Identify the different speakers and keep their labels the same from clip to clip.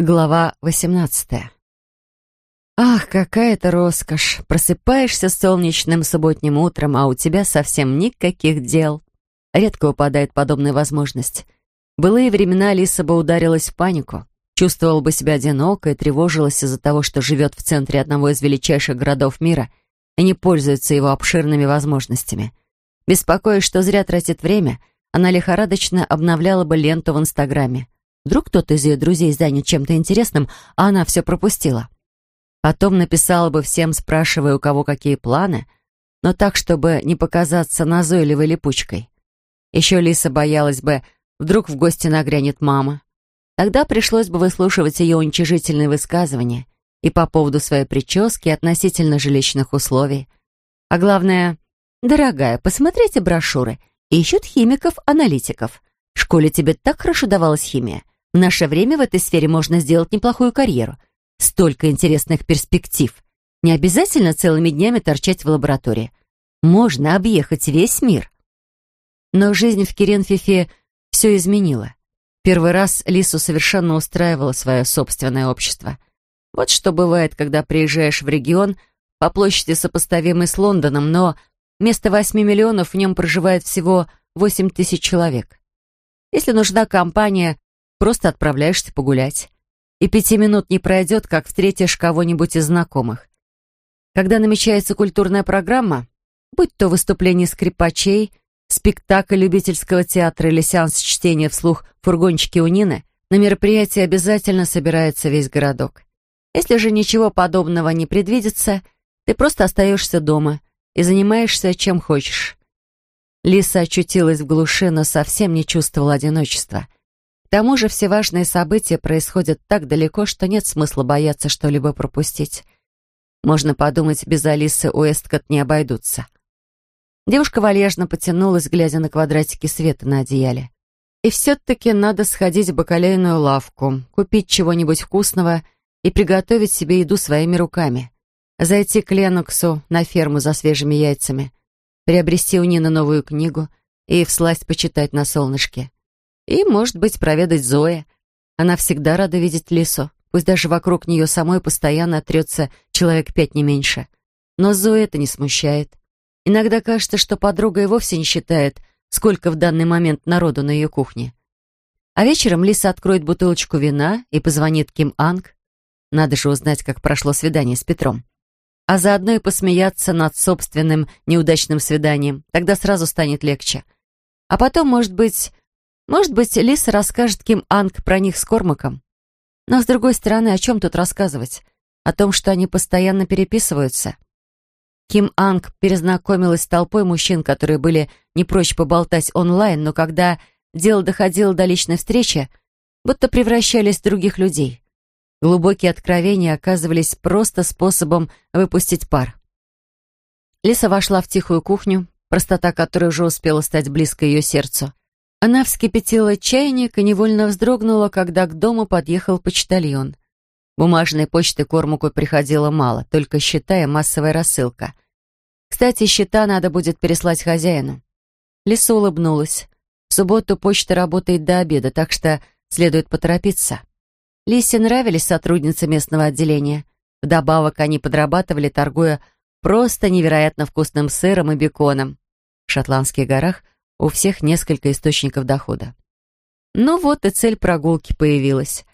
Speaker 1: Глава 18 Ах, какая это роскошь! Просыпаешься солнечным субботним утром, а у тебя совсем никаких дел. Редко выпадает подобная возможность. В былые времена Алиса бы ударилась в панику, чувствовала бы себя одиноко и тревожилась из-за того, что живет в центре одного из величайших городов мира и не пользуется его обширными возможностями. Беспокоясь, что зря тратит время, она лихорадочно обновляла бы ленту в Инстаграме. Вдруг кто-то из ее друзей занят чем-то интересным, а она все пропустила. Потом написала бы всем, спрашивая, у кого какие планы, но так, чтобы не показаться назойливой липучкой. Еще Лиса боялась бы, вдруг в гости нагрянет мама. Тогда пришлось бы выслушивать ее уничижительные высказывания и по поводу своей прически, относительно жилищных условий. А главное, «Дорогая, посмотрите брошюры. Ищут химиков-аналитиков. В школе тебе так хорошо давалась химия. В наше время в этой сфере можно сделать неплохую карьеру. Столько интересных перспектив. Не обязательно целыми днями торчать в лаборатории. Можно объехать весь мир. Но жизнь в Керенфифе все изменила. Первый раз Лису совершенно устраивало свое собственное общество. Вот что бывает, когда приезжаешь в регион, по площади сопоставимый с Лондоном, но вместо 8 миллионов в нем проживает всего 8 тысяч человек. Если нужна компания, Просто отправляешься погулять. И пяти минут не пройдет, как встретишь кого-нибудь из знакомых. Когда намечается культурная программа, будь то выступление скрипачей, спектакль любительского театра или сеанс чтения вслух фургончики у Нины, на мероприятии обязательно собирается весь городок. Если же ничего подобного не предвидится, ты просто остаешься дома и занимаешься чем хочешь. Лиса очутилась в глуши, но совсем не чувствовала одиночества. Тому же все важные события происходят так далеко, что нет смысла бояться что-либо пропустить. Можно подумать, без Алисы Уэсткот не обойдутся. Девушка вальяжно потянулась, глядя на квадратики света на одеяле. И все-таки надо сходить в бакалейную лавку, купить чего-нибудь вкусного и приготовить себе еду своими руками. Зайти к Леноксу на ферму за свежими яйцами, приобрести у Нины новую книгу и всласть почитать на солнышке. И, может быть, проведать Зои. Она всегда рада видеть Лису, пусть даже вокруг нее самой постоянно отрется человек пять не меньше. Но Зои это не смущает. Иногда кажется, что подруга и вовсе не считает, сколько в данный момент народу на ее кухне. А вечером Лиса откроет бутылочку вина и позвонит Ким Анг. Надо же узнать, как прошло свидание с Петром. А заодно и посмеяться над собственным неудачным свиданием. Тогда сразу станет легче. А потом, может быть, может быть, Лиса расскажет Ким Анг про них с Кормаком. Но, с другой стороны, о чем тут рассказывать? О том, что они постоянно переписываются. Ким Анг перезнакомилась с толпой мужчин, которые были не прочь поболтать онлайн, но когда дело доходило до личной встречи, будто превращались в других людей. Глубокие откровения оказывались просто способом выпустить пар. Лиса вошла в тихую кухню, простота которой уже успела стать близко ее сердцу. Она вскипятила чайник и невольно вздрогнула, когда к дому подъехал почтальон. Бумажной почты Кормуку приходило мало, только счета и массовая рассылка. Кстати, счета надо будет переслать хозяину. Лиса улыбнулась. В субботу почта работает до обеда, так что следует поторопиться. Лисе нравились сотрудницы местного отделения. Вдобавок они подрабатывали, торгуя просто невероятно вкусным сыром и беконом. В Шотландских горах – у всех несколько источников дохода. Ну вот и цель прогулки появилась.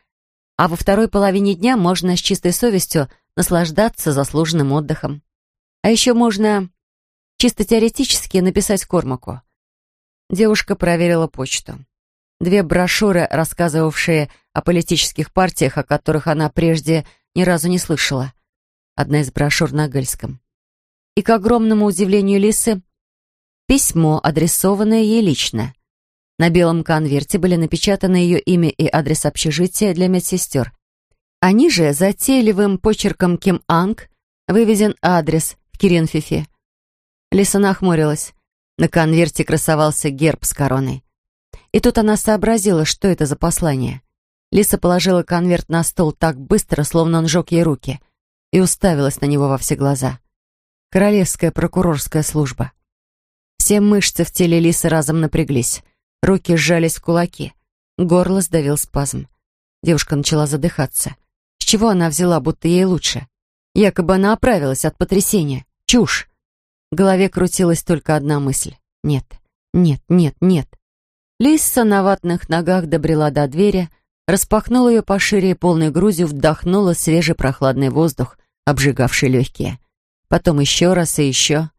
Speaker 1: А во второй половине дня можно с чистой совестью наслаждаться заслуженным отдыхом. А еще можно чисто теоретически написать Кормаку. Девушка проверила почту. Две брошюры, рассказывавшие о политических партиях, о которых она прежде ни разу не слышала. Одна из брошюр на гельском. И, к огромному удивлению Лисы, Письмо, адресованное ей лично. На белом конверте были напечатаны ее имя и адрес общежития для медсестер. А ниже, затейливым почерком Ким Анг, выведен адрес в Киренфифе. Лиса нахмурилась. На конверте красовался герб с короной. И тут она сообразила, что это за послание. Лиса положила конверт на стол так быстро, словно он жег ей руки, и уставилась на него во все глаза. Королевская прокурорская служба. Все мышцы в теле Лисы разом напряглись. Руки сжались в кулаки. Горло сдавил спазм. Девушка начала задыхаться. С чего она взяла, будто ей лучше? Якобы она оправилась от потрясения. Чушь. В голове крутилась только одна мысль. Нет, нет, нет, нет. Лиса на ватных ногах добрела до двери, распахнула ее пошире и полной грудью вдохнула свежий прохладный воздух, обжигавший легкие. Потом еще раз и еще.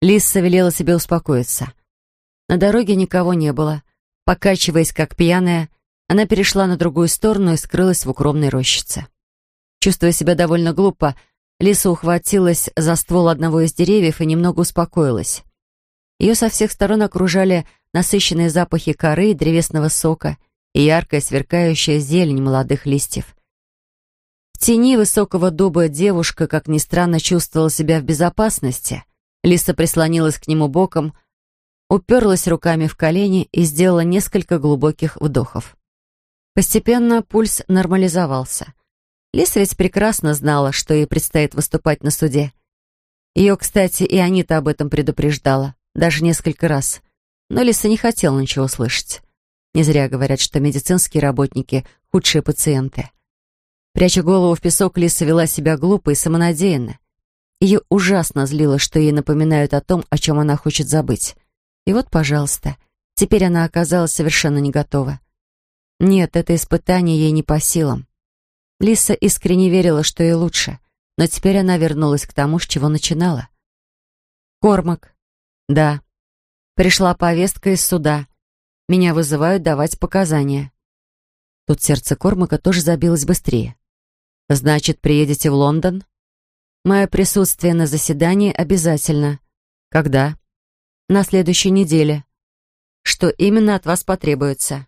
Speaker 1: Лиса велела себе успокоиться. На дороге никого не было. Покачиваясь, как пьяная, она перешла на другую сторону и скрылась в укромной рощице. Чувствуя себя довольно глупо, Лиса ухватилась за ствол одного из деревьев и немного успокоилась. Ее со всех сторон окружали насыщенные запахи коры и древесного сока и яркая сверкающая зелень молодых листьев. В тени высокого дуба девушка, как ни странно, чувствовала себя в безопасности. Лиса прислонилась к нему боком, уперлась руками в колени и сделала несколько глубоких вдохов. Постепенно пульс нормализовался. Лиса ведь прекрасно знала, что ей предстоит выступать на суде. Ее, кстати, и Анита об этом предупреждала, даже несколько раз. Но Лиса не хотела ничего слышать. Не зря говорят, что медицинские работники — худшие пациенты. Пряча голову в песок, Лиса вела себя глупо и самонадеянно. Ее ужасно злило, что ей напоминают о том, о чем она хочет забыть. И вот, пожалуйста, теперь она оказалась совершенно не готова. Нет, это испытание ей не по силам. Лиса искренне верила, что ей лучше, но теперь она вернулась к тому, с чего начинала. Кормак. Да. Пришла повестка из суда. Меня вызывают давать показания. Тут сердце Кормака тоже забилось быстрее. Значит, приедете в Лондон? Мое присутствие на заседании обязательно. Когда? На следующей неделе. Что именно от вас потребуется?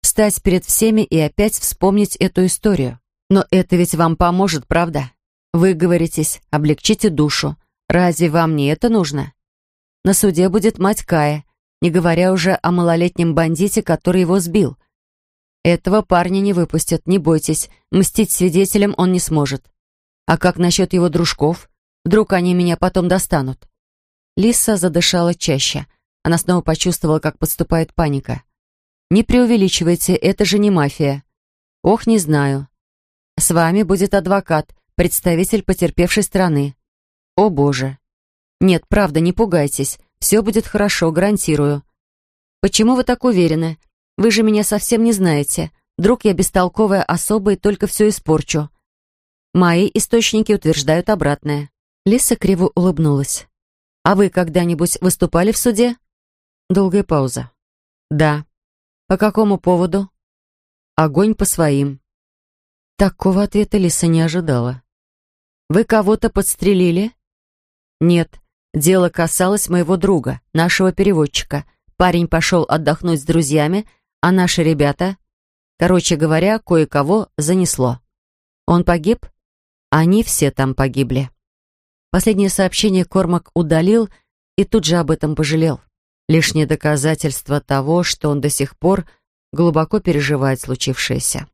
Speaker 1: Встать перед всеми и опять вспомнить эту историю. Но это ведь вам поможет, правда? Вы говоритесь, облегчите душу. Разве вам не это нужно? На суде будет мать Кая, не говоря уже о малолетнем бандите, который его сбил. Этого парня не выпустят, не бойтесь, мстить свидетелям он не сможет. А как насчет его дружков? Вдруг они меня потом достанут? Лиса задышала чаще. Она снова почувствовала, как подступает паника. «Не преувеличивайте, это же не мафия». «Ох, не знаю. С вами будет адвокат, представитель потерпевшей страны. О боже. Нет, правда, не пугайтесь. Все будет хорошо, гарантирую. Почему вы так уверены? Вы же меня совсем не знаете. Вдруг я бестолковая особа и только все испорчу. Мои источники утверждают обратное. Лиса криво улыбнулась. А вы когда-нибудь выступали в суде? Долгая пауза. Да. По какому поводу? Огонь по своим. Такого ответа Лиса не ожидала. «Вы кого-то подстрелили?» «Нет. Дело касалось моего друга, нашего переводчика. Парень пошел отдохнуть с друзьями, а наши ребята... Короче говоря, кое-кого занесло. Он погиб? Они все там погибли». Последнее сообщение Кормак удалил и тут же об этом пожалел. Лишнее доказательство того, что он до сих пор глубоко переживает случившееся.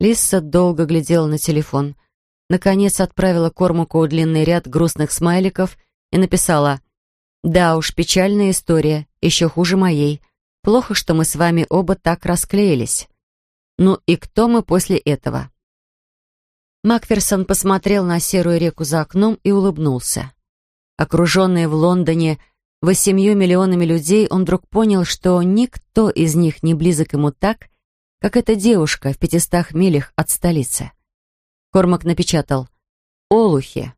Speaker 1: Лиса долго глядела на телефон. Наконец отправила Кормаку длинный ряд грустных смайликов и написала «Да уж, печальная история, еще хуже моей. Плохо, что мы с вами оба так расклеились. Ну и кто мы после этого?» Макферсон посмотрел на серую реку за окном и улыбнулся. Окруженный в Лондоне восемью миллионами людей, он вдруг понял, что никто из них не близок ему так, как эта девушка в пятистах милях от столицы. Кормак напечатал «Олухи».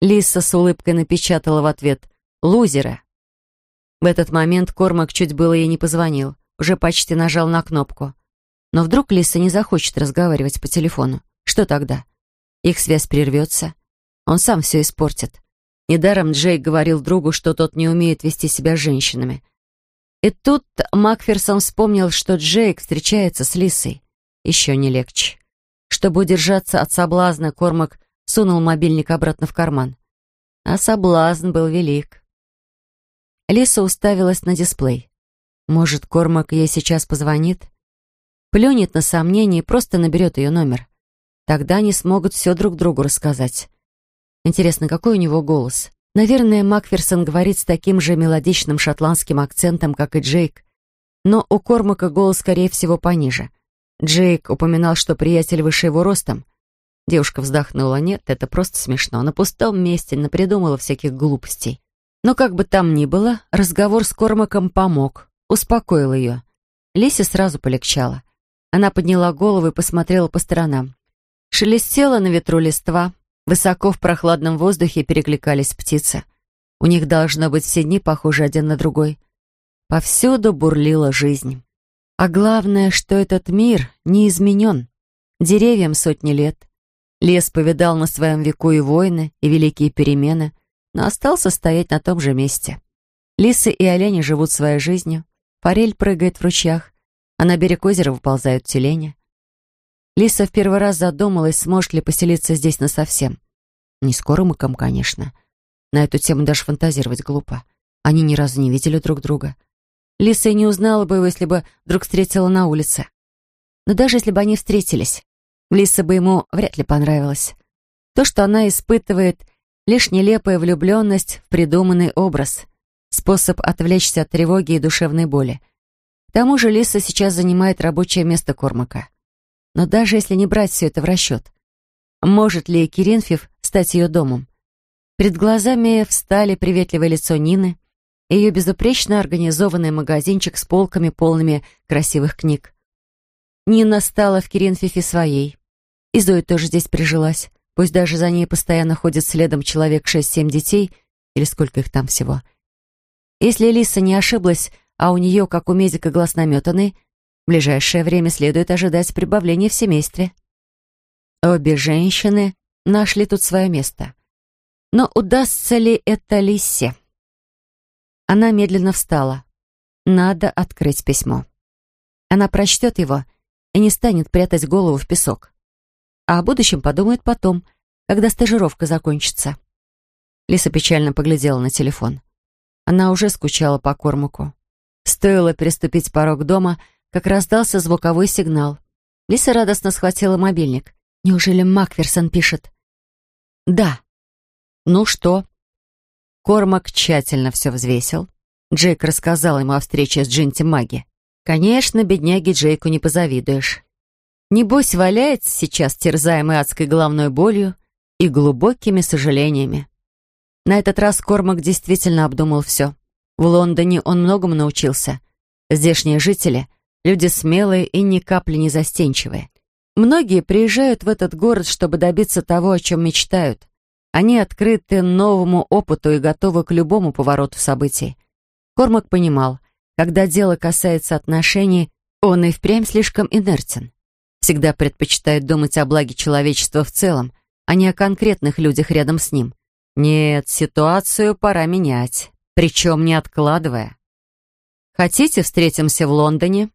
Speaker 1: Лиса с улыбкой напечатала в ответ «Лузера». В этот момент Кормак чуть было ей не позвонил, уже почти нажал на кнопку. Но вдруг Лиса не захочет разговаривать по телефону. Что тогда? Их связь прервется. Он сам все испортит. Недаром Джейк говорил другу, что тот не умеет вести себя с женщинами. И тут Макферсон вспомнил, что Джейк встречается с Лисой. Еще не легче. Чтобы удержаться от соблазна, Кормак сунул мобильник обратно в карман. А соблазн был велик. Лиса уставилась на дисплей. Может, Кормак ей сейчас позвонит? Плюнет на сомнение и просто наберет ее номер. Тогда они смогут все друг другу рассказать. Интересно, какой у него голос? Наверное, Макферсон говорит с таким же мелодичным шотландским акцентом, как и Джейк, но у Кормака голос, скорее всего, пониже. Джейк упоминал, что приятель выше его ростом. Девушка вздохнула. Нет, это просто смешно. На пустом месте напридумала всяких глупостей. Но как бы там ни было, разговор с Кормаком помог, успокоил ее. Лисе сразу полегчало. Она подняла голову и посмотрела по сторонам. Шелестела на ветру листва, высоко в прохладном воздухе перекликались птицы. У них должно быть все дни похожи один на другой. Повсюду бурлила жизнь. А главное, что этот мир не изменен. Деревьям сотни лет. Лес повидал на своем веку и войны, и великие перемены, но остался стоять на том же месте. Лисы и олени живут своей жизнью, форель прыгает в ручьях, а на берег озера выползают тюлени. Лиса в первый раз задумалась, сможет ли поселиться здесь насовсем. Не с Кормаком, конечно. На эту тему даже фантазировать глупо. Они ни разу не видели друг друга. Лиса и не узнала бы его, если бы вдруг встретила на улице. Но даже если бы они встретились, Лиса бы ему вряд ли понравилась. То, что она испытывает, Лишь нелепая влюбленность в придуманный образ. Способ отвлечься от тревоги и душевной боли. К тому же Лиса сейчас занимает рабочее место Кормака. Но даже если не брать все это в расчет, может ли Киринфев стать ее домом? Перед глазами встали приветливое лицо Нины и ее безупречно организованный магазинчик с полками, полными красивых книг. Нина стала в Киринфифе своей. И Зоя тоже здесь прижилась. Пусть даже за ней постоянно ходит следом человек шесть-семь детей, или сколько их там всего. Если Лиса не ошиблась, а у нее, как у медика, глаз наметанный, ближайшее время следует ожидать прибавления в семействе. Обе женщины нашли тут свое место. Но удастся ли это Лисе? Она медленно встала. Надо открыть письмо. Она прочтет его и не станет прятать голову в песок а о будущем подумает потом, когда стажировка закончится. Лиса печально поглядела на телефон. Она уже скучала по Кормаку. Стоило переступить порог дома, как раздался звуковой сигнал. Лиса радостно схватила мобильник. «Неужели Макферсон пишет?» «Да». «Ну что?» Кормак тщательно все взвесил. Джейк рассказал ему о встрече с Джинти Маги. Конечно, бедняге Джейку не позавидуешь. Небось, валяется сейчас, терзаемый адской головной болью и глубокими сожалениями. На этот раз Кормак действительно обдумал все. В Лондоне он многому научился. Здешние жители — люди смелые и ни капли не застенчивые. Многие приезжают в этот город, чтобы добиться того, о чем мечтают. Они открыты новому опыту и готовы к любому повороту событий. Кормак понимал, когда дело касается отношений, он и впрямь слишком инертен всегда предпочитает думать о благе человечества в целом, а не о конкретных людях рядом с ним. Нет, ситуацию пора менять, причем не откладывая. Хотите, встретимся в Лондоне?